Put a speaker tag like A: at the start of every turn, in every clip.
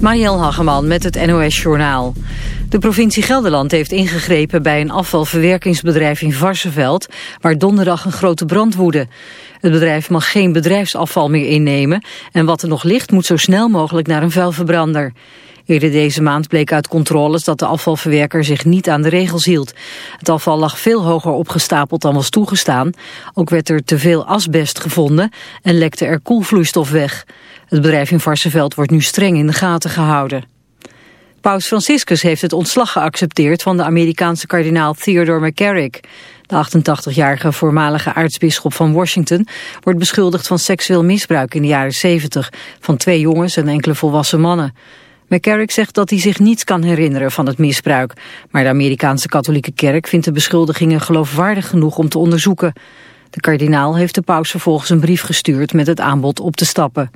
A: Mariel Hageman met het NOS Journaal. De provincie Gelderland heeft ingegrepen bij een afvalverwerkingsbedrijf in Varsenveld... waar donderdag een grote brand woedde. Het bedrijf mag geen bedrijfsafval meer innemen... en wat er nog ligt moet zo snel mogelijk naar een vuilverbrander. Eerder deze maand bleek uit controles dat de afvalverwerker zich niet aan de regels hield. Het afval lag veel hoger opgestapeld dan was toegestaan. Ook werd er te veel asbest gevonden en lekte er koelvloeistof weg. Het bedrijf in Varsenveld wordt nu streng in de gaten gehouden. Paus Franciscus heeft het ontslag geaccepteerd van de Amerikaanse kardinaal Theodore McCarrick. De 88-jarige voormalige aartsbisschop van Washington wordt beschuldigd van seksueel misbruik in de jaren 70 van twee jongens en enkele volwassen mannen. McCarrick zegt dat hij zich niets kan herinneren van het misbruik, maar de Amerikaanse katholieke kerk vindt de beschuldigingen geloofwaardig genoeg om te onderzoeken. De kardinaal heeft de paus vervolgens een brief gestuurd met het aanbod op te stappen.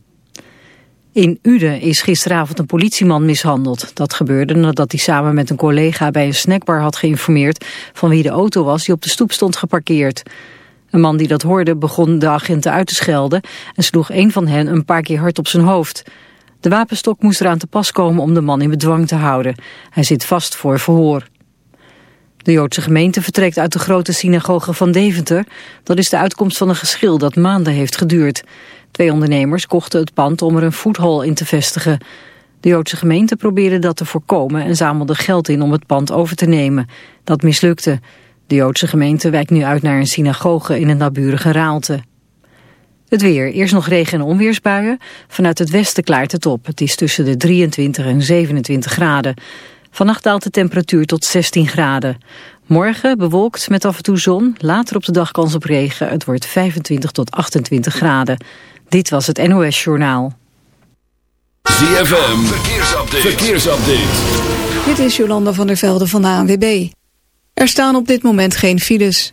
A: In Uden is gisteravond een politieman mishandeld. Dat gebeurde nadat hij samen met een collega bij een snackbar had geïnformeerd van wie de auto was die op de stoep stond geparkeerd. Een man die dat hoorde begon de agenten uit te schelden en sloeg een van hen een paar keer hard op zijn hoofd. De wapenstok moest eraan te pas komen om de man in bedwang te houden. Hij zit vast voor verhoor. De Joodse gemeente vertrekt uit de grote synagoge van Deventer. Dat is de uitkomst van een geschil dat maanden heeft geduurd. Twee ondernemers kochten het pand om er een foodhall in te vestigen. De Joodse gemeente probeerde dat te voorkomen en zamelde geld in om het pand over te nemen. Dat mislukte. De Joodse gemeente wijkt nu uit naar een synagoge in een naburige Raalte. Het weer. Eerst nog regen- en onweersbuien. Vanuit het westen klaart het op. Het is tussen de 23 en 27 graden. Vannacht daalt de temperatuur tot 16 graden. Morgen bewolkt met af en toe zon. Later op de dag kans op regen. Het wordt 25 tot 28 graden. Dit was het NOS Journaal.
B: ZFM. Verkeersupdate. Verkeersupdate.
C: Dit is Jolanda van der Velde van de ANWB. Er staan op dit moment geen files.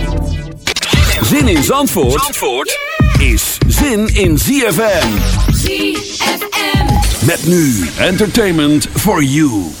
B: Zin in Zandvoort, Zandvoort is zin in ZFM.
D: ZFM.
B: Met nu entertainment for you.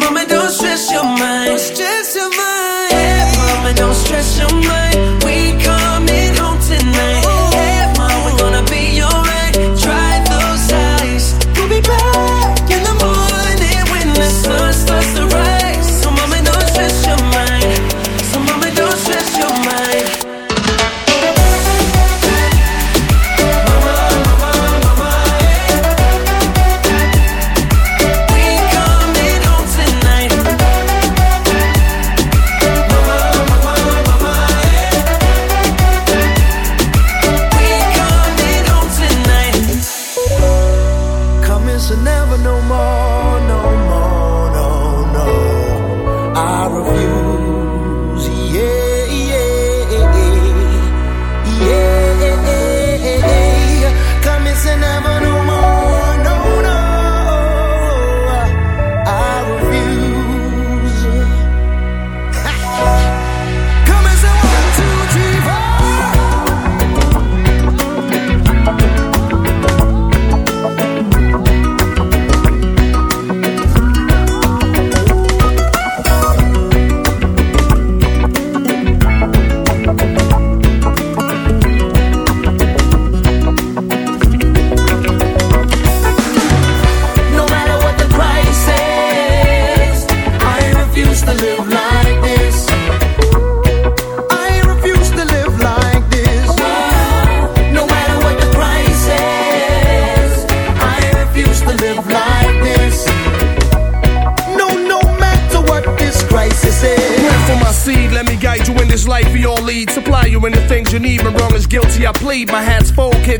E: So,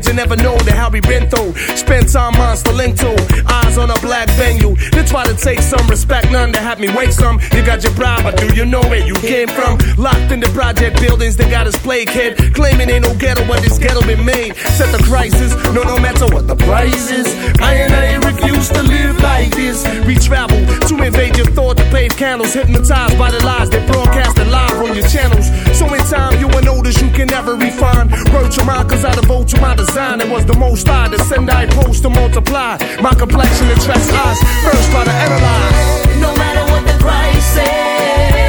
F: you never know the hell we been through. Spent time on link to. Eyes on a black venue. They try to take some respect, none to have me wait some. You got your bribe, but do you know where you came from? Locked in the project buildings, they got us play kid. Claiming ain't no ghetto, but this ghetto been made. Set the crisis, no, no matter what the price is. I and I refuse to live like this. We travel to invade your thought to pave candles. Hypnotized by the lies they broadcast live on your channels. So in time, you will notice you can never refine. Wrote your mind, cause I devote to my design. It was the most I to send, I post to multiply. My complexion attracts eyes. First, try to analyze.
G: No matter what the price is,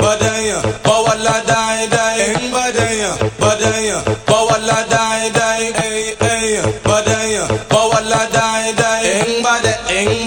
H: badaya ba wala dai dai in badaya badaya ba dai dai ay ay badaya ba dai dai
I: in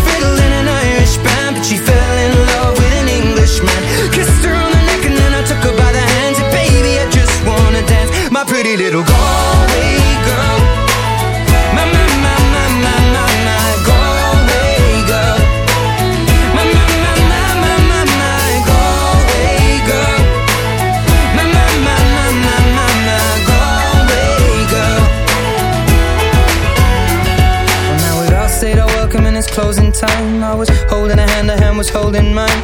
I: Kissed her on the neck and then I took her by the hands And baby, I just wanna dance My pretty little Galway girl My, my, my, my, my, my, my Galway girl My, my, my, my, my, my, my Galway girl My, my, my, my, my, my, my Galway girl well, now we'd all our welcome and it's closing time. I was holding a hand, a hand was holding mine.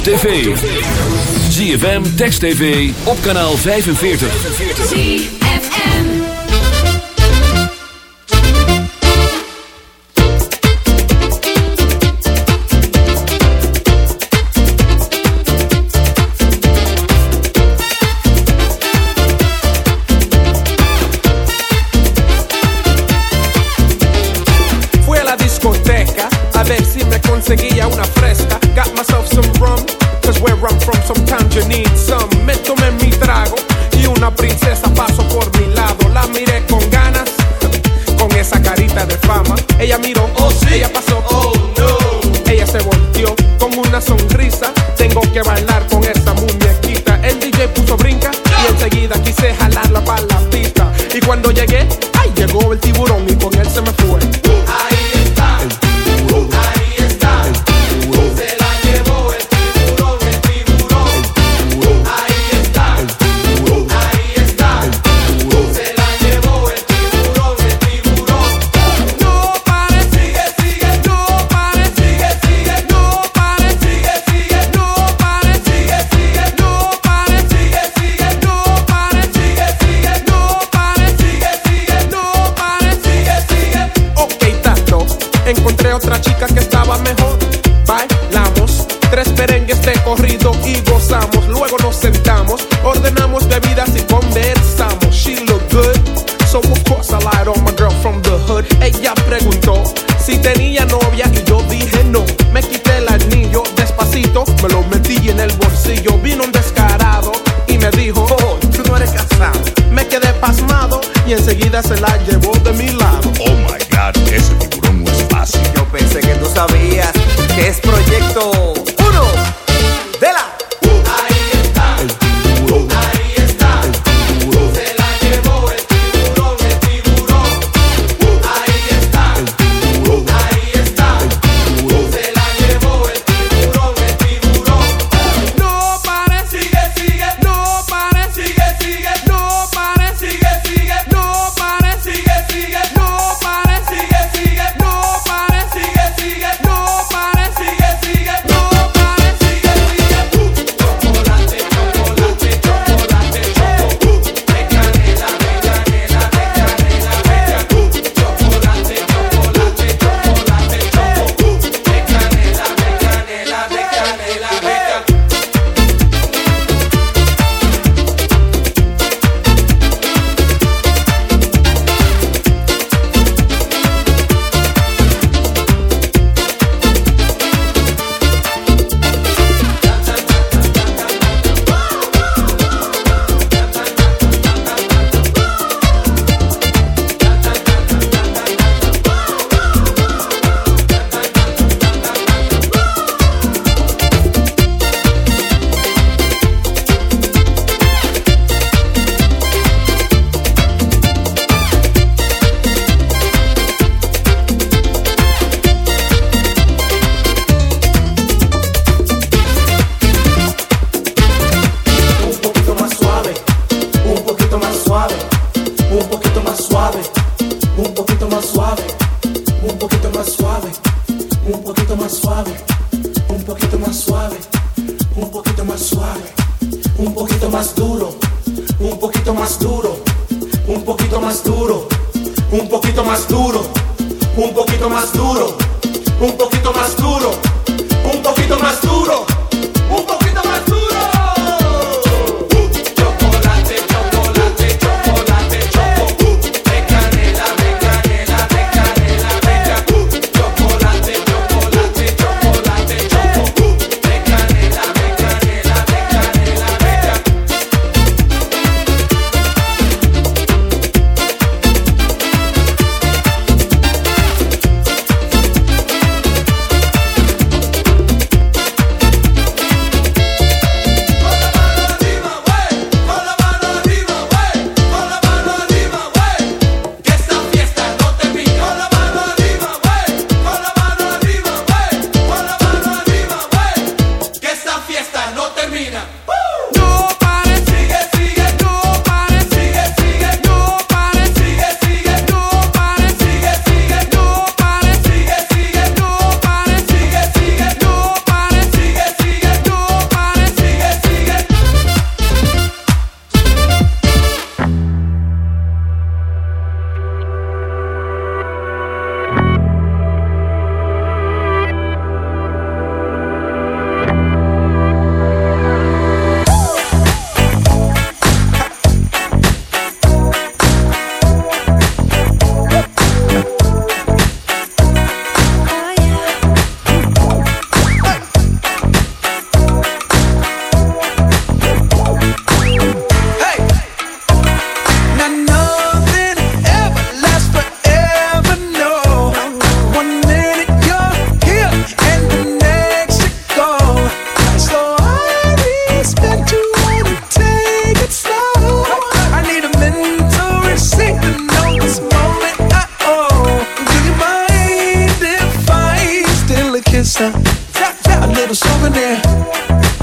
B: op tv. ZFM, Text TV, op kanaal 45.
J: ZFM
F: Fue a la discoteca, a ver si me conseguía una princesa pasó por mi lado. La miré con ganas, con esa carita de fama. Ella miró, oh sí, ella pasó, oh no. Ella se volteó con una sonrisa. Tengo que bailar con esta muñequita. El DJ puso brinca y enseguida quise jalarla para la pista. Y cuando llegué,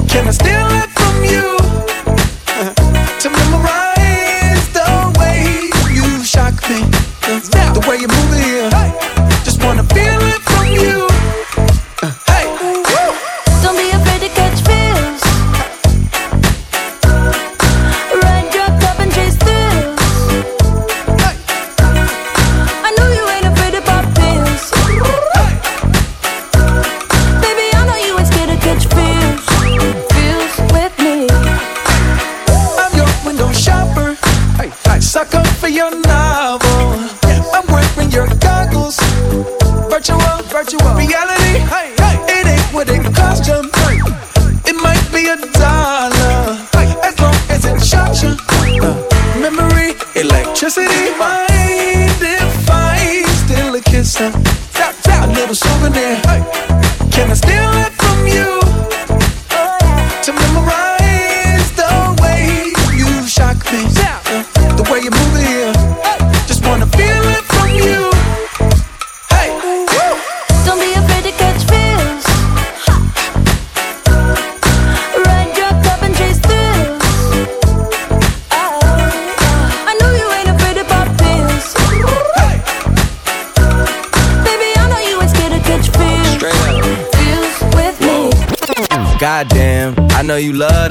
J: Can I steal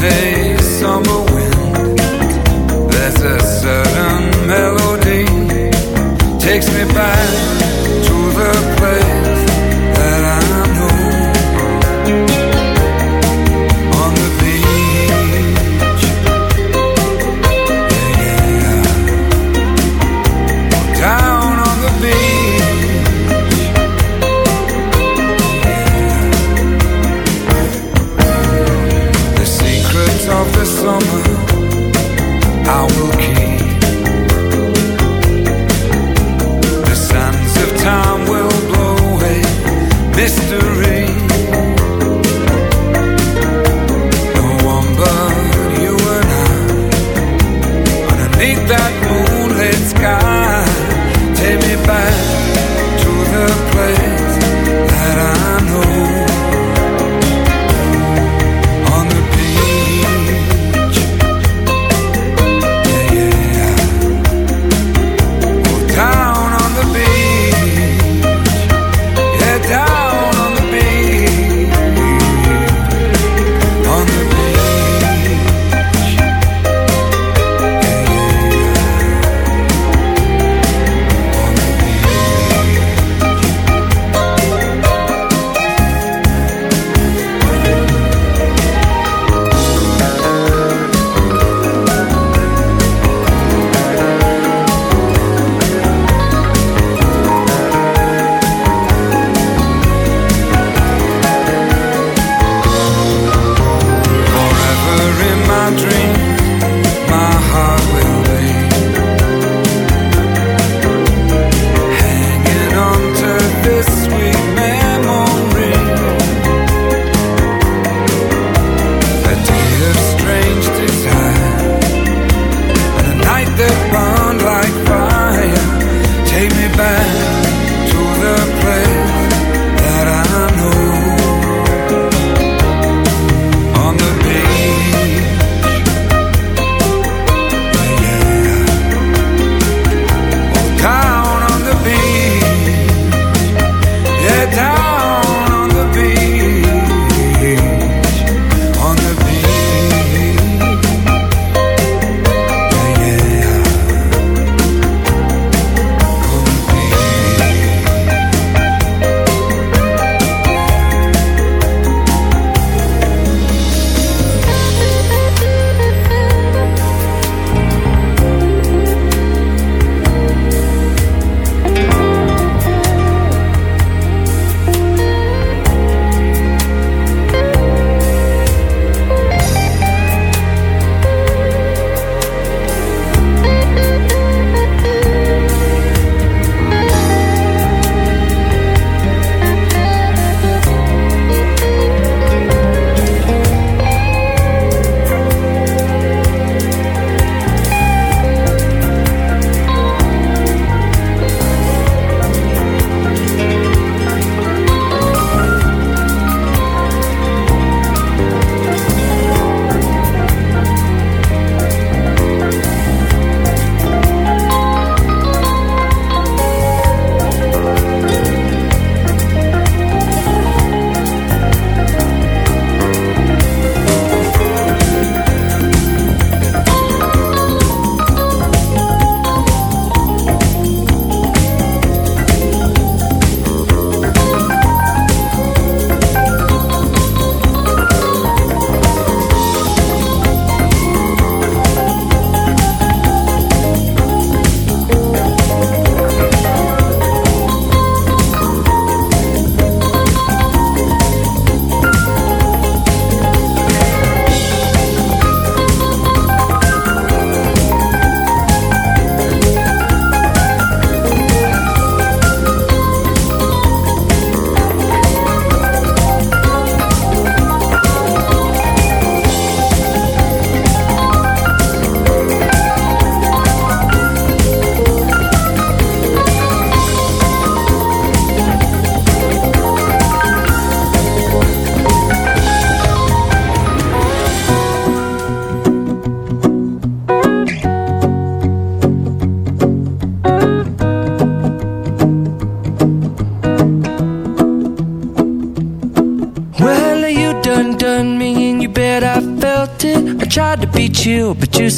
E: vem.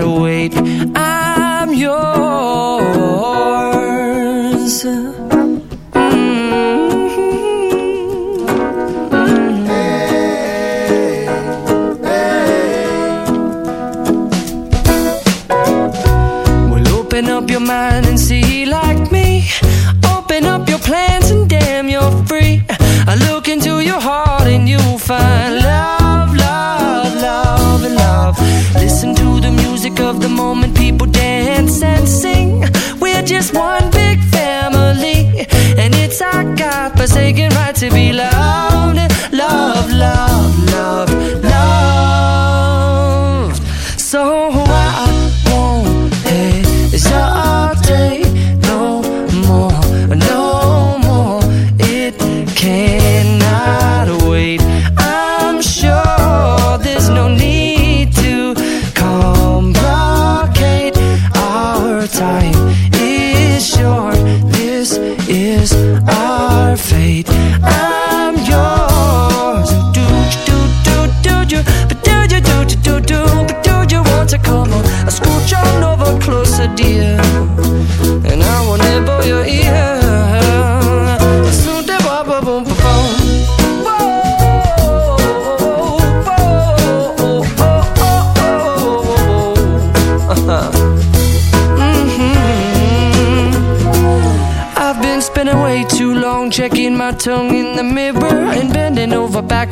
E: wide wait. I'm yours.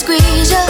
K: squeeze you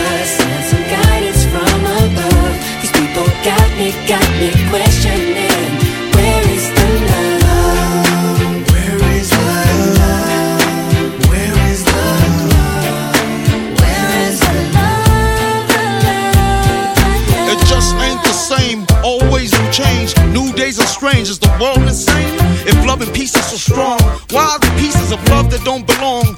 L: got me, got me questioning Where is the love? Where is the love? Where is the love? Where is the love,
G: the
J: love?
G: It just ain't the same, always new change New days are strange, is the world insane? If love and peace so strong Why are the pieces of love that don't belong?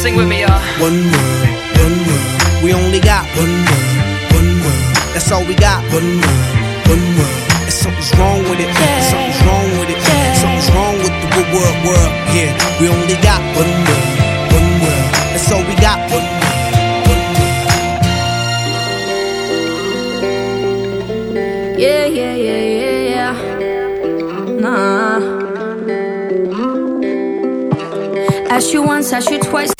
M: Sing with me, y'all.
G: One world, one world. We only got one world, one world. That's all we got. One world, one world. And something's wrong with it. Something's wrong with it. Something's wrong with the good world, world. Yeah, we only got one world, one world. That's all we got. One world.
K: Yeah, yeah, yeah, yeah, yeah. Nah. Ask you once, ask you twice.